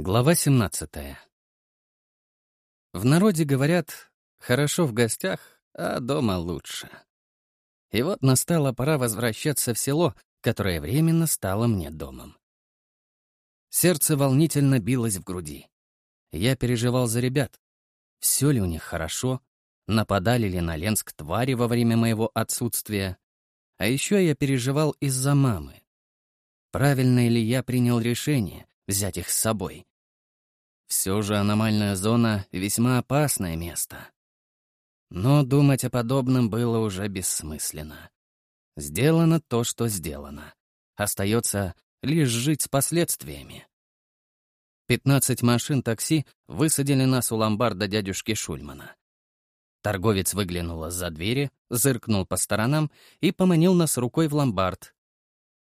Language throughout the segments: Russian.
Глава 17. В народе говорят, хорошо в гостях, а дома лучше. И вот настала пора возвращаться в село, которое временно стало мне домом. Сердце волнительно билось в груди. Я переживал за ребят. Все ли у них хорошо? Нападали ли на Ленск твари во время моего отсутствия? А еще я переживал из-за мамы. Правильно ли я принял решение взять их с собой? Все же аномальная зона — весьма опасное место. Но думать о подобном было уже бессмысленно. Сделано то, что сделано. Остается лишь жить с последствиями. Пятнадцать машин такси высадили нас у ломбарда дядюшки Шульмана. Торговец выглянул из-за двери, зыркнул по сторонам и поманил нас рукой в ломбард.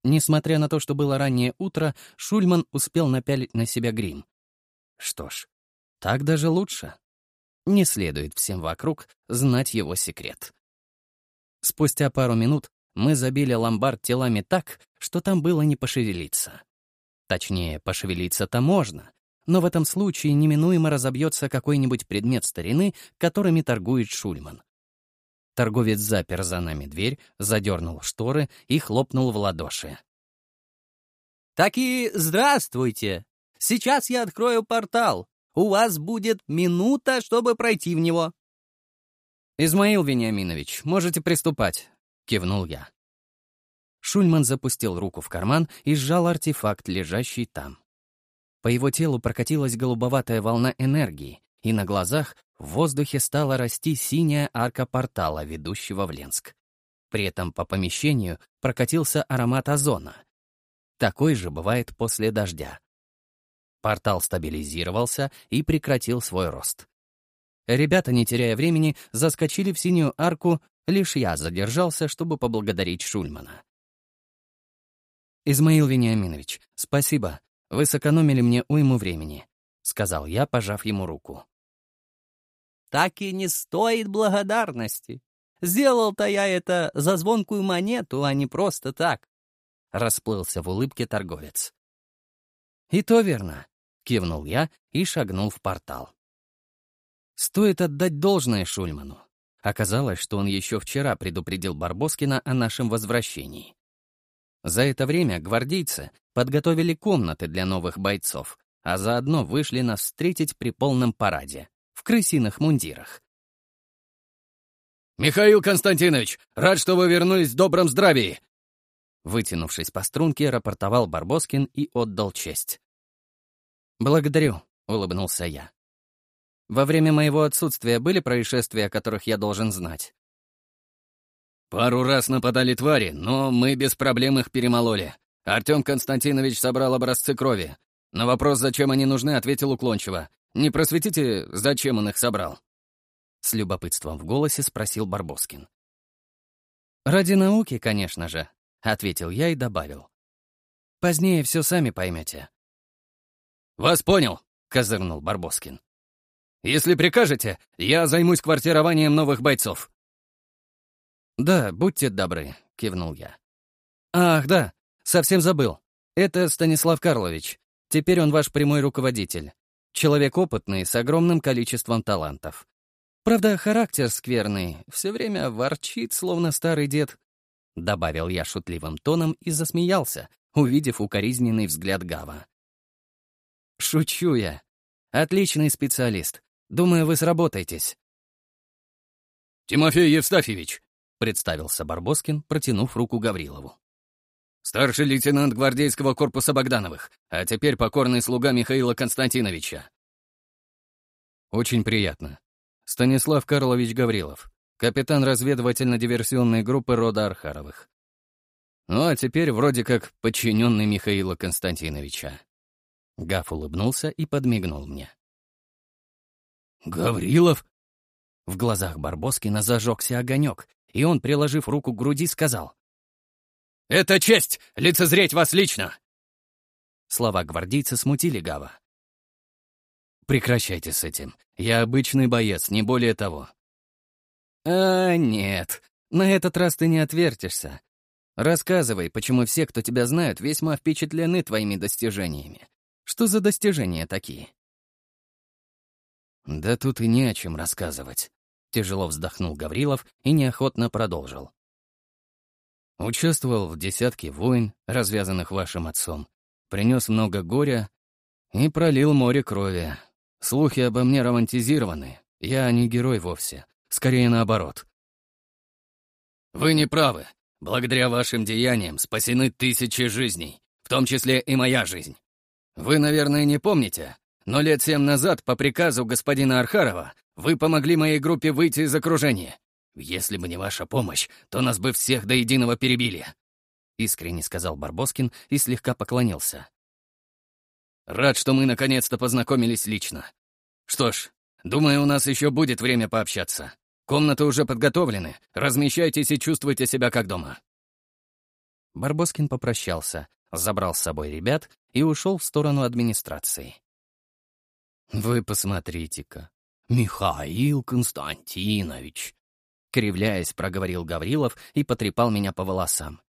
Несмотря на то, что было раннее утро, Шульман успел напялить на себя грим. Что ж, так даже лучше. Не следует всем вокруг знать его секрет. Спустя пару минут мы забили ломбард телами так, что там было не пошевелиться. Точнее, пошевелиться-то можно, но в этом случае неминуемо разобьется какой-нибудь предмет старины, которыми торгует Шульман. Торговец запер за нами дверь, задернул шторы и хлопнул в ладоши. «Так и здравствуйте!» Сейчас я открою портал. У вас будет минута, чтобы пройти в него». «Измаил Вениаминович, можете приступать», — кивнул я. Шульман запустил руку в карман и сжал артефакт, лежащий там. По его телу прокатилась голубоватая волна энергии, и на глазах в воздухе стала расти синяя арка портала, ведущего в Ленск. При этом по помещению прокатился аромат озона. Такой же бывает после дождя. Портал стабилизировался и прекратил свой рост. Ребята, не теряя времени, заскочили в синюю арку, лишь я задержался, чтобы поблагодарить Шульмана. «Измаил Вениаминович, спасибо. Вы сэкономили мне уйму времени», — сказал я, пожав ему руку. «Так и не стоит благодарности. Сделал-то я это за звонкую монету, а не просто так», — расплылся в улыбке торговец. «И то верно. Кивнул я и шагнул в портал. Стоит отдать должное Шульману. Оказалось, что он еще вчера предупредил Барбоскина о нашем возвращении. За это время гвардейцы подготовили комнаты для новых бойцов, а заодно вышли нас встретить при полном параде, в крысиных мундирах. «Михаил Константинович, рад, что вы вернулись в добром здравии!» Вытянувшись по струнке, рапортовал Барбоскин и отдал честь. «Благодарю», — улыбнулся я. «Во время моего отсутствия были происшествия, о которых я должен знать?» «Пару раз нападали твари, но мы без проблем их перемололи. Артем Константинович собрал образцы крови. На вопрос, зачем они нужны, ответил уклончиво. Не просветите, зачем он их собрал?» С любопытством в голосе спросил Барбоскин. «Ради науки, конечно же», — ответил я и добавил. «Позднее все сами поймете. «Вас понял», — козырнул Барбоскин. «Если прикажете, я займусь квартированием новых бойцов». «Да, будьте добры», — кивнул я. «Ах, да, совсем забыл. Это Станислав Карлович. Теперь он ваш прямой руководитель. Человек опытный, с огромным количеством талантов. Правда, характер скверный, все время ворчит, словно старый дед». Добавил я шутливым тоном и засмеялся, увидев укоризненный взгляд Гава. Шучу я. Отличный специалист. Думаю, вы сработаетесь. «Тимофей Евстафьевич», — представился Барбоскин, протянув руку Гаврилову. «Старший лейтенант гвардейского корпуса Богдановых, а теперь покорный слуга Михаила Константиновича». «Очень приятно. Станислав Карлович Гаврилов, капитан разведывательно-диверсионной группы рода Архаровых. Ну а теперь вроде как подчиненный Михаила Константиновича. Гаф улыбнулся и подмигнул мне. «Гаврилов?» В глазах Барбоскина зажегся огонек, и он, приложив руку к груди, сказал. «Это честь! Лицезреть вас лично!» Слова гвардейца смутили Гава. «Прекращайте с этим. Я обычный боец, не более того». «А, нет. На этот раз ты не отвертишься. Рассказывай, почему все, кто тебя знают, весьма впечатлены твоими достижениями. Что за достижения такие? Да тут и не о чем рассказывать. Тяжело вздохнул Гаврилов и неохотно продолжил. Участвовал в десятке войн, развязанных вашим отцом. Принес много горя и пролил море крови. Слухи обо мне романтизированы. Я не герой вовсе. Скорее наоборот. Вы не правы. Благодаря вашим деяниям спасены тысячи жизней, в том числе и моя жизнь. Вы, наверное, не помните, но лет семь назад по приказу господина Архарова вы помогли моей группе выйти из окружения. Если бы не ваша помощь, то нас бы всех до единого перебили. Искренне сказал Барбоскин и слегка поклонился. Рад, что мы наконец-то познакомились лично. Что ж, думаю, у нас еще будет время пообщаться. Комнаты уже подготовлены. Размещайтесь и чувствуйте себя как дома. Барбоскин попрощался, забрал с собой ребят и ушел в сторону администрации. «Вы посмотрите-ка, Михаил Константинович!» Кривляясь, проговорил Гаврилов и потрепал меня по волосам.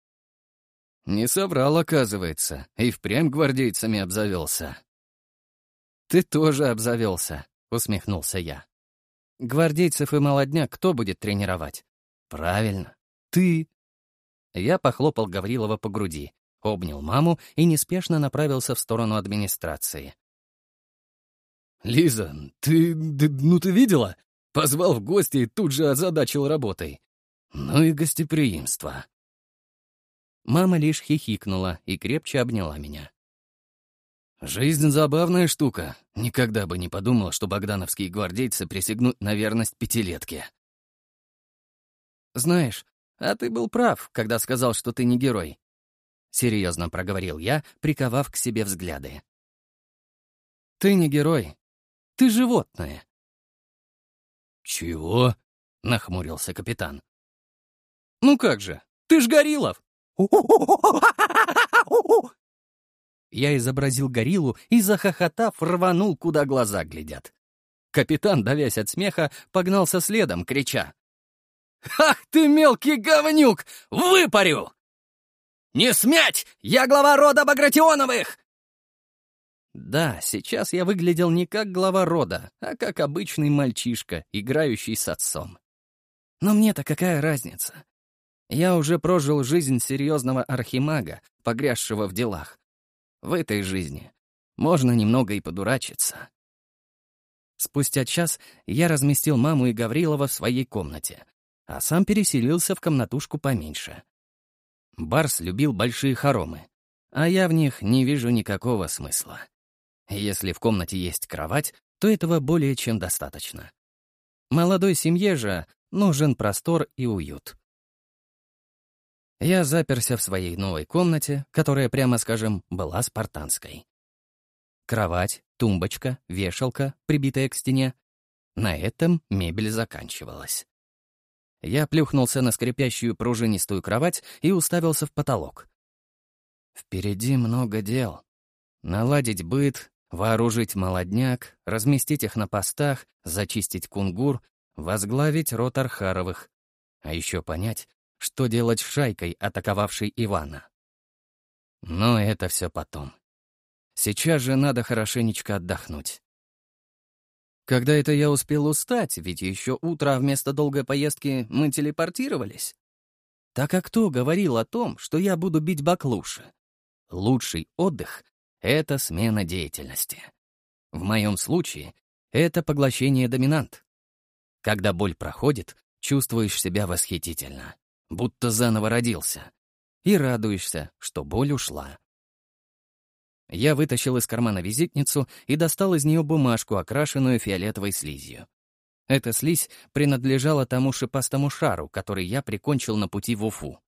Не соврал, оказывается, и впрямь гвардейцами обзавелся. «Ты тоже обзавелся», — усмехнулся я. «Гвардейцев и молодняк кто будет тренировать?» «Правильно, ты». Я похлопал Гаврилова по груди, обнял маму и неспешно направился в сторону администрации. «Лиза, ты... ну ты видела? Позвал в гости и тут же озадачил работой. Ну и гостеприимство». Мама лишь хихикнула и крепче обняла меня. «Жизнь — забавная штука. Никогда бы не подумал, что богдановские гвардейцы присягнут на верность пятилетке». «Знаешь, а ты был прав, когда сказал, что ты не герой», — серьезно проговорил я, приковав к себе взгляды. «Ты не герой. Ты животное». «Чего?» — нахмурился капитан. «Ну как же, ты ж Горилов!» Я изобразил гориллу и, захохотав, рванул, куда глаза глядят. Капитан, давясь от смеха, погнался следом, крича. «Ах ты, мелкий говнюк! Выпарю!» «Не смять! Я глава рода Багратионовых!» Да, сейчас я выглядел не как глава рода, а как обычный мальчишка, играющий с отцом. Но мне-то какая разница? Я уже прожил жизнь серьезного архимага, погрязшего в делах. В этой жизни можно немного и подурачиться. Спустя час я разместил маму и Гаврилова в своей комнате, а сам переселился в комнатушку поменьше. Барс любил большие хоромы, а я в них не вижу никакого смысла. Если в комнате есть кровать, то этого более чем достаточно. Молодой семье же нужен простор и уют. Я заперся в своей новой комнате, которая, прямо скажем, была спартанской. Кровать, тумбочка, вешалка, прибитая к стене. На этом мебель заканчивалась. Я плюхнулся на скрипящую пружинистую кровать и уставился в потолок. Впереди много дел. Наладить быт, вооружить молодняк, разместить их на постах, зачистить кунгур, возглавить рот Архаровых. А еще понять, что делать с шайкой, атаковавшей Ивана. Но это все потом. Сейчас же надо хорошенечко отдохнуть. Когда это я успел устать, ведь еще утро, а вместо долгой поездки мы телепортировались? Так а кто говорил о том, что я буду бить баклуши? Лучший отдых — это смена деятельности. В моем случае это поглощение доминант. Когда боль проходит, чувствуешь себя восхитительно будто заново родился, и радуешься, что боль ушла. Я вытащил из кармана визитницу и достал из нее бумажку, окрашенную фиолетовой слизью. Эта слизь принадлежала тому шипастому шару, который я прикончил на пути в Уфу.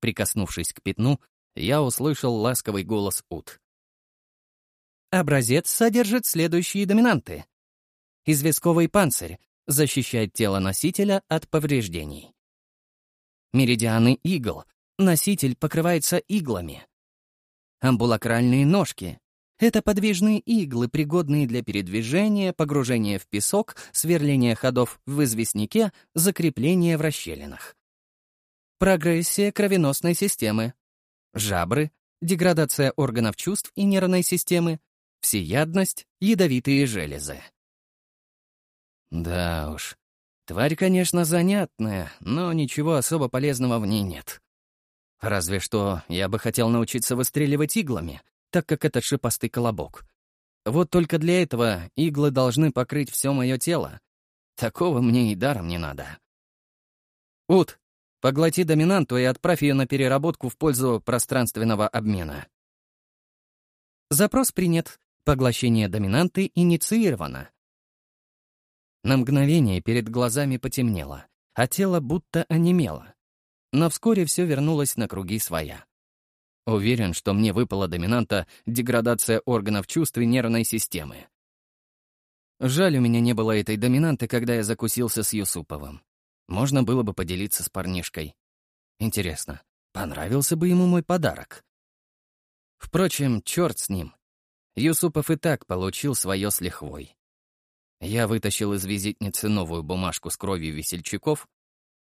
Прикоснувшись к пятну, я услышал ласковый голос Ут. Образец содержит следующие доминанты. Известковый панцирь защищает тело носителя от повреждений. Меридианы игл. Носитель покрывается иглами. Амбулакральные ножки. Это подвижные иглы, пригодные для передвижения, погружения в песок, сверления ходов в известняке, закрепления в расщелинах. Прогрессия кровеносной системы. Жабры, деградация органов чувств и нервной системы, всеядность, ядовитые железы. Да уж, тварь, конечно, занятная, но ничего особо полезного в ней нет. Разве что я бы хотел научиться выстреливать иглами, так как это шипастый колобок. Вот только для этого иглы должны покрыть все мое тело. Такого мне и даром не надо. Ут, поглоти доминанту и отправь ее на переработку в пользу пространственного обмена. Запрос принят. Поглощение доминанты инициировано. На мгновение перед глазами потемнело, а тело будто онемело. Но вскоре все вернулось на круги своя. Уверен, что мне выпала доминанта деградация органов чувств и нервной системы. Жаль, у меня не было этой доминанты, когда я закусился с Юсуповым. Можно было бы поделиться с парнишкой. Интересно, понравился бы ему мой подарок? Впрочем, черт с ним. Юсупов и так получил свое с лихвой. Я вытащил из визитницы новую бумажку с кровью весельчаков.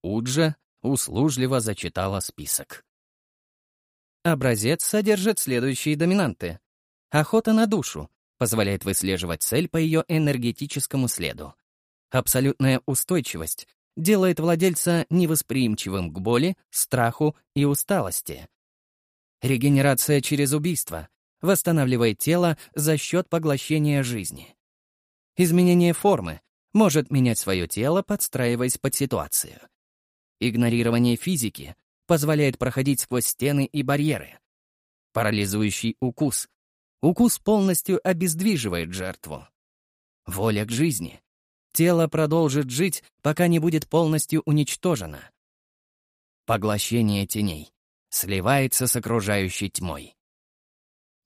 Уджа услужливо зачитала список. Образец содержит следующие доминанты. Охота на душу позволяет выслеживать цель по ее энергетическому следу. Абсолютная устойчивость делает владельца невосприимчивым к боли, страху и усталости. Регенерация через убийство восстанавливает тело за счет поглощения жизни. Изменение формы может менять свое тело, подстраиваясь под ситуацию. Игнорирование физики позволяет проходить сквозь стены и барьеры. Парализующий укус. Укус полностью обездвиживает жертву. Воля к жизни. Тело продолжит жить, пока не будет полностью уничтожено. Поглощение теней. Сливается с окружающей тьмой.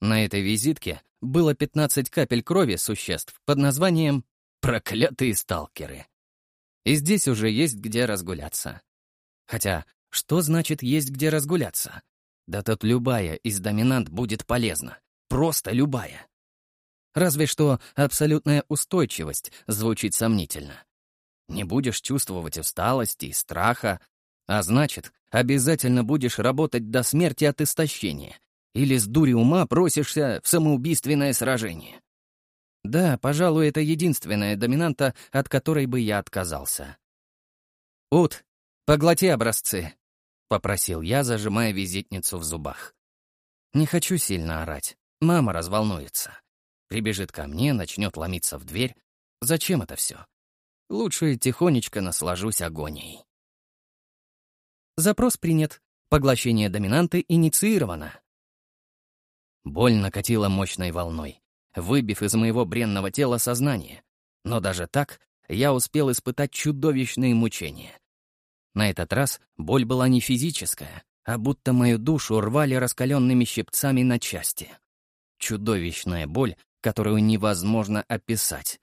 На этой визитке было 15 капель крови существ под названием «Проклятые сталкеры». И здесь уже есть где разгуляться. Хотя что значит есть где разгуляться? Да тут любая из доминант будет полезна. Просто любая. Разве что абсолютная устойчивость звучит сомнительно. Не будешь чувствовать усталости и страха, а значит, обязательно будешь работать до смерти от истощения или с дури ума просишься в самоубийственное сражение. Да, пожалуй, это единственная доминанта, от которой бы я отказался. «Ут, поглоти образцы», — попросил я, зажимая визитницу в зубах. «Не хочу сильно орать. Мама разволнуется. Прибежит ко мне, начнет ломиться в дверь. Зачем это все? Лучше тихонечко наслажусь агонией». Запрос принят. Поглощение доминанты инициировано. Боль накатила мощной волной, выбив из моего бренного тела сознание. Но даже так я успел испытать чудовищные мучения. На этот раз боль была не физическая, а будто мою душу рвали раскаленными щипцами на части. Чудовищная боль, которую невозможно описать.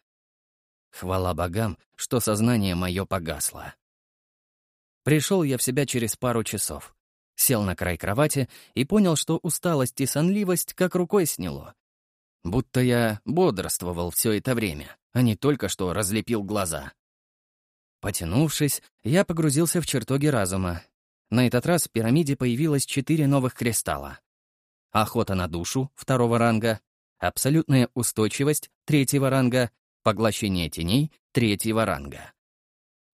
Хвала богам, что сознание мое погасло. Пришел я в себя через пару часов. Сел на край кровати и понял, что усталость и сонливость как рукой сняло. Будто я бодрствовал все это время, а не только что разлепил глаза. Потянувшись, я погрузился в чертоги разума. На этот раз в пирамиде появилось четыре новых кристалла. Охота на душу второго ранга, абсолютная устойчивость третьего ранга, поглощение теней третьего ранга.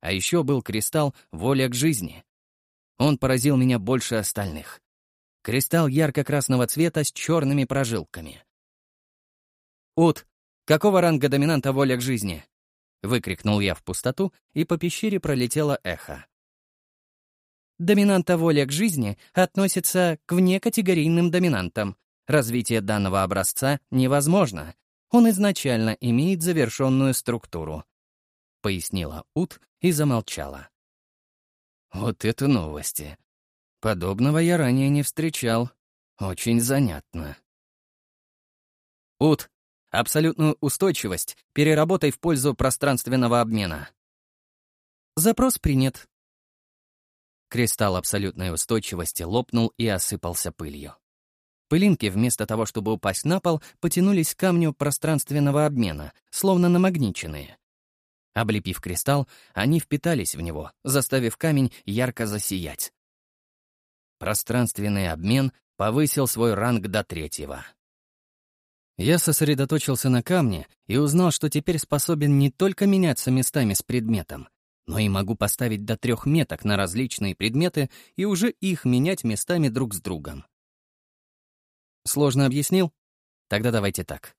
А еще был кристалл «Воля к жизни». Он поразил меня больше остальных. Кристалл ярко-красного цвета с черными прожилками. «Ут, какого ранга доминанта воля к жизни?» — выкрикнул я в пустоту, и по пещере пролетело эхо. Доминанта воля к жизни относится к внекатегорийным доминантам. Развитие данного образца невозможно. Он изначально имеет завершенную структуру. Пояснила Ут и замолчала. Вот это новости. Подобного я ранее не встречал. Очень занятно. Ут, Абсолютную устойчивость переработай в пользу пространственного обмена. Запрос принят. Кристалл абсолютной устойчивости лопнул и осыпался пылью. Пылинки, вместо того, чтобы упасть на пол, потянулись к камню пространственного обмена, словно намагниченные. Облепив кристалл, они впитались в него, заставив камень ярко засиять. Пространственный обмен повысил свой ранг до третьего. Я сосредоточился на камне и узнал, что теперь способен не только меняться местами с предметом, но и могу поставить до трех меток на различные предметы и уже их менять местами друг с другом. Сложно объяснил? Тогда давайте так.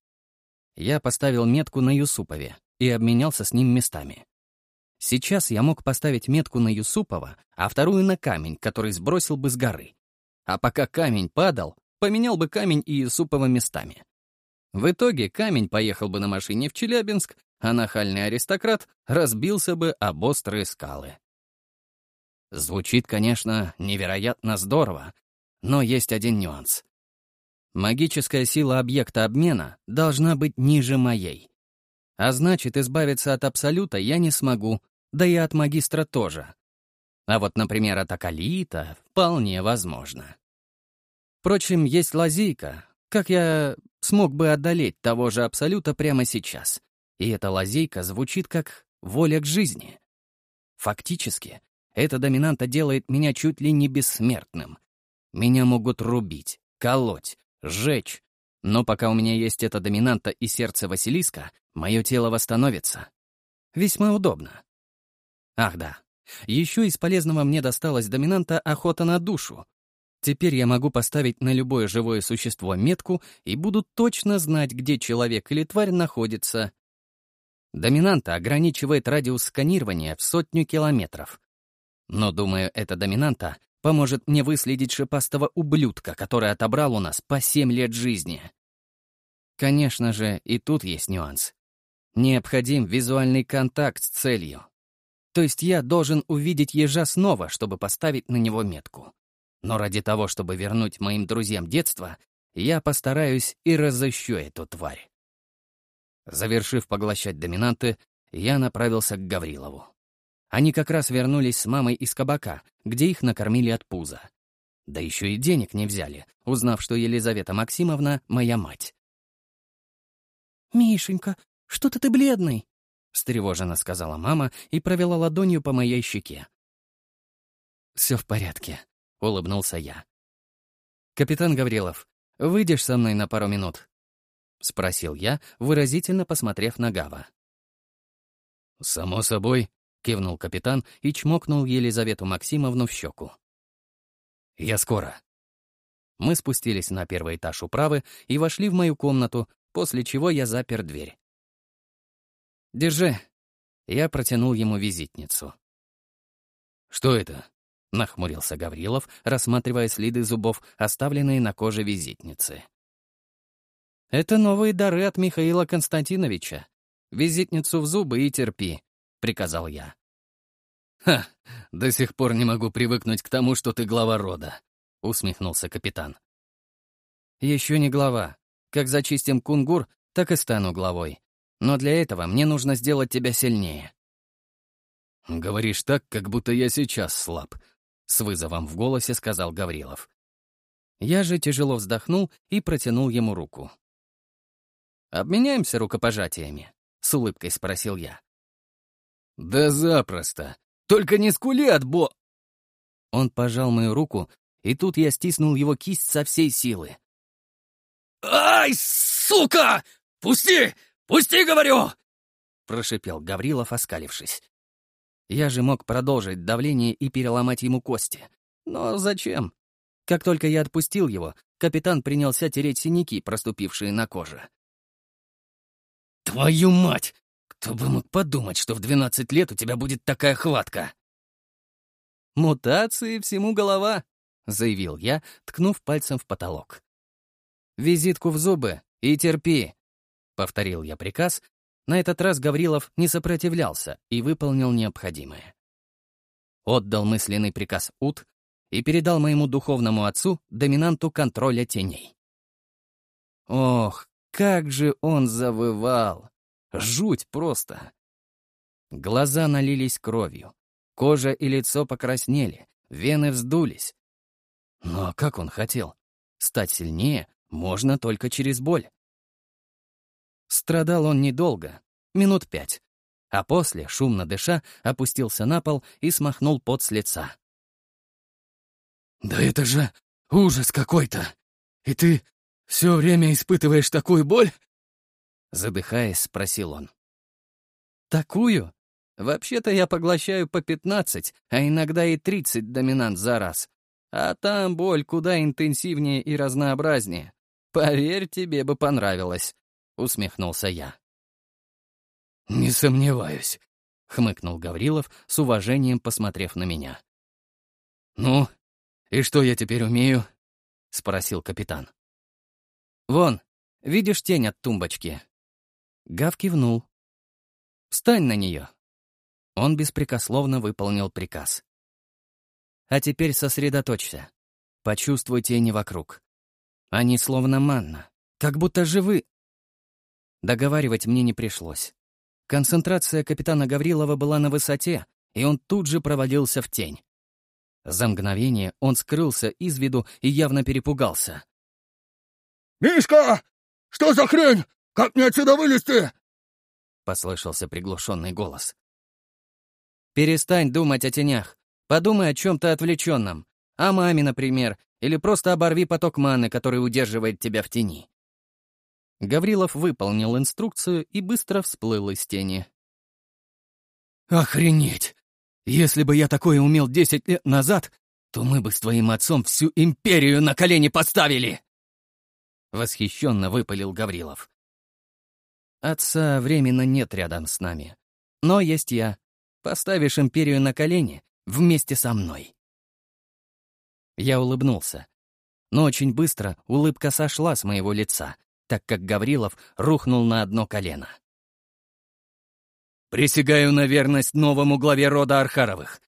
Я поставил метку на Юсупове и обменялся с ним местами. Сейчас я мог поставить метку на Юсупова, а вторую на камень, который сбросил бы с горы. А пока камень падал, поменял бы камень и Юсупова местами. В итоге камень поехал бы на машине в Челябинск, а нахальный аристократ разбился бы об острые скалы. Звучит, конечно, невероятно здорово, но есть один нюанс. Магическая сила объекта обмена должна быть ниже моей. А значит, избавиться от Абсолюта я не смогу, да и от Магистра тоже. А вот, например, от Акалита вполне возможно. Впрочем, есть лазейка, как я смог бы одолеть того же Абсолюта прямо сейчас. И эта лазейка звучит как воля к жизни. Фактически, эта доминанта делает меня чуть ли не бессмертным. Меня могут рубить, колоть, сжечь. Но пока у меня есть эта доминанта и сердце Василиска, мое тело восстановится. Весьма удобно. Ах да, еще из полезного мне досталась доминанта охота на душу, Теперь я могу поставить на любое живое существо метку и буду точно знать, где человек или тварь находится. Доминанта ограничивает радиус сканирования в сотню километров. Но, думаю, эта доминанта поможет мне выследить шипастого ублюдка, который отобрал у нас по семь лет жизни. Конечно же, и тут есть нюанс. Необходим визуальный контакт с целью. То есть я должен увидеть ежа снова, чтобы поставить на него метку. Но ради того, чтобы вернуть моим друзьям детство, я постараюсь и разыщу эту тварь. Завершив поглощать доминанты, я направился к Гаврилову. Они как раз вернулись с мамой из кабака, где их накормили от пуза. Да еще и денег не взяли, узнав, что Елизавета Максимовна — моя мать. «Мишенька, что-то ты бледный», — встревоженно сказала мама и провела ладонью по моей щеке. «Все в порядке», — улыбнулся я. «Капитан Гаврилов, выйдешь со мной на пару минут?» — спросил я, выразительно посмотрев на Гава. «Само собой», — кивнул капитан и чмокнул Елизавету Максимовну в щеку. «Я скоро». Мы спустились на первый этаж управы и вошли в мою комнату, после чего я запер дверь. «Держи». Я протянул ему визитницу. «Что это?» — нахмурился Гаврилов, рассматривая следы зубов, оставленные на коже визитницы. «Это новые дары от Михаила Константиновича. Визитницу в зубы и терпи», — приказал я. «Ха, до сих пор не могу привыкнуть к тому, что ты глава рода», — усмехнулся капитан. «Еще не глава. Как зачистим кунгур, так и стану главой. Но для этого мне нужно сделать тебя сильнее». «Говоришь так, как будто я сейчас слаб», с вызовом в голосе сказал Гаврилов. Я же тяжело вздохнул и протянул ему руку. «Обменяемся рукопожатиями?» — с улыбкой спросил я. «Да запросто! Только не скули от бо...» Он пожал мою руку, и тут я стиснул его кисть со всей силы. «Ай, сука! Пусти! Пусти, говорю!» — прошипел Гаврилов, оскалившись. Я же мог продолжить давление и переломать ему кости. Но зачем? Как только я отпустил его, капитан принялся тереть синяки, проступившие на коже. «Твою мать! Кто бы мог подумать, что в 12 лет у тебя будет такая хватка?» «Мутации всему голова», — заявил я, ткнув пальцем в потолок. «Визитку в зубы и терпи», — повторил я приказ, на этот раз Гаврилов не сопротивлялся и выполнил необходимое. Отдал мысленный приказ Ут и передал моему духовному отцу доминанту контроля теней. Ох, как же он завывал! Жуть просто! Глаза налились кровью, кожа и лицо покраснели, вены вздулись. Но как он хотел? Стать сильнее можно только через боль. Страдал он недолго, минут пять, а после, шумно дыша, опустился на пол и смахнул пот с лица. «Да это же ужас какой-то! И ты «Все время испытываешь такую боль?» Задыхаясь, спросил он. «Такую? Вообще-то я поглощаю по 15, а иногда и 30 доминант за раз. А там боль куда интенсивнее и разнообразнее. Поверь, тебе бы понравилось», — усмехнулся я. «Не сомневаюсь», — хмыкнул Гаврилов, с уважением посмотрев на меня. «Ну, и что я теперь умею?» — спросил капитан. «Вон, видишь тень от тумбочки?» Гав кивнул. «Встань на нее!» Он беспрекословно выполнил приказ. «А теперь сосредоточься. Почувствуй тени вокруг. Они словно манна, как будто живы». Договаривать мне не пришлось. Концентрация капитана Гаврилова была на высоте, и он тут же провалился в тень. За мгновение он скрылся из виду и явно перепугался. «Мишка! Что за хрень? Как мне отсюда вылезти?» — послышался приглушенный голос. «Перестань думать о тенях. Подумай о чем-то отвлеченном. О маме, например, или просто оборви поток маны, который удерживает тебя в тени». Гаврилов выполнил инструкцию и быстро всплыл из тени. «Охренеть! Если бы я такое умел десять лет назад, то мы бы с твоим отцом всю империю на колени поставили!» Восхищенно выпалил Гаврилов. Отца временно нет рядом с нами. Но есть я. Поставишь империю на колени вместе со мной. Я улыбнулся. Но очень быстро улыбка сошла с моего лица, так как Гаврилов рухнул на одно колено. «Присягаю на верность новому главе рода Архаровых.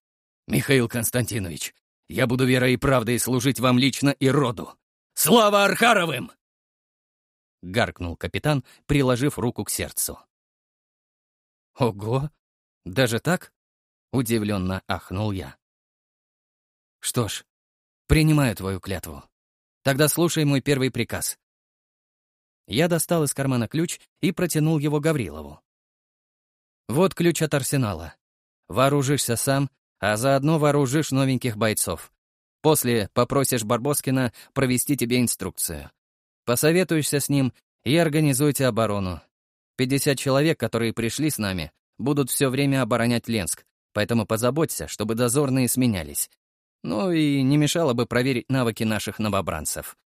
Михаил Константинович, я буду верой и правдой служить вам лично и роду. Слава Архаровым!» — гаркнул капитан, приложив руку к сердцу. «Ого! Даже так?» — удивленно ахнул я. «Что ж, принимаю твою клятву. Тогда слушай мой первый приказ». Я достал из кармана ключ и протянул его Гаврилову. «Вот ключ от арсенала. Вооружишься сам, а заодно вооружишь новеньких бойцов. После попросишь Барбоскина провести тебе инструкцию. Посоветуешься с ним и организуйте оборону. 50 человек, которые пришли с нами, будут все время оборонять Ленск, поэтому позаботься, чтобы дозорные сменялись. Ну и не мешало бы проверить навыки наших новобранцев.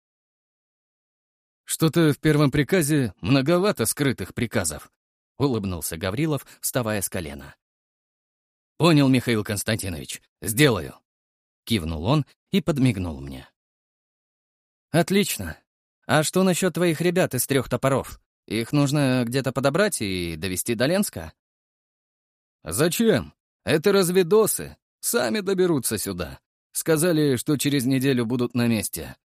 «Что-то в первом приказе многовато скрытых приказов», — улыбнулся Гаврилов, вставая с колена. «Понял, Михаил Константинович, сделаю», — кивнул он и подмигнул мне. «Отлично. «А что насчет твоих ребят из трех топоров? Их нужно где-то подобрать и довести до Ленска?» «Зачем? Это разведосы. Сами доберутся сюда. Сказали, что через неделю будут на месте».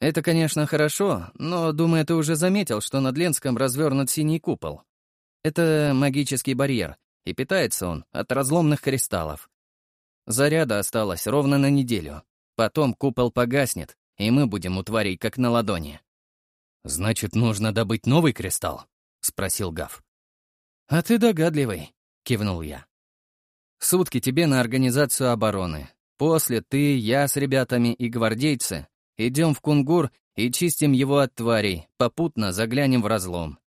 «Это, конечно, хорошо, но, думаю, ты уже заметил, что над Ленском развернут синий купол. Это магический барьер, и питается он от разломных кристаллов. Заряда осталось ровно на неделю. Потом купол погаснет, и мы будем у тварей как на ладони. «Значит, нужно добыть новый кристалл?» — спросил Гав. «А ты догадливый», — кивнул я. «Сутки тебе на организацию обороны. После ты, я с ребятами и гвардейцы идем в Кунгур и чистим его от тварей, попутно заглянем в разлом».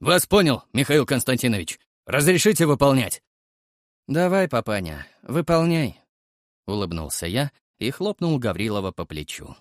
«Вас понял, Михаил Константинович. Разрешите выполнять?» «Давай, папаня, выполняй», — улыбнулся я и хлопнул Гаврилова по плечу.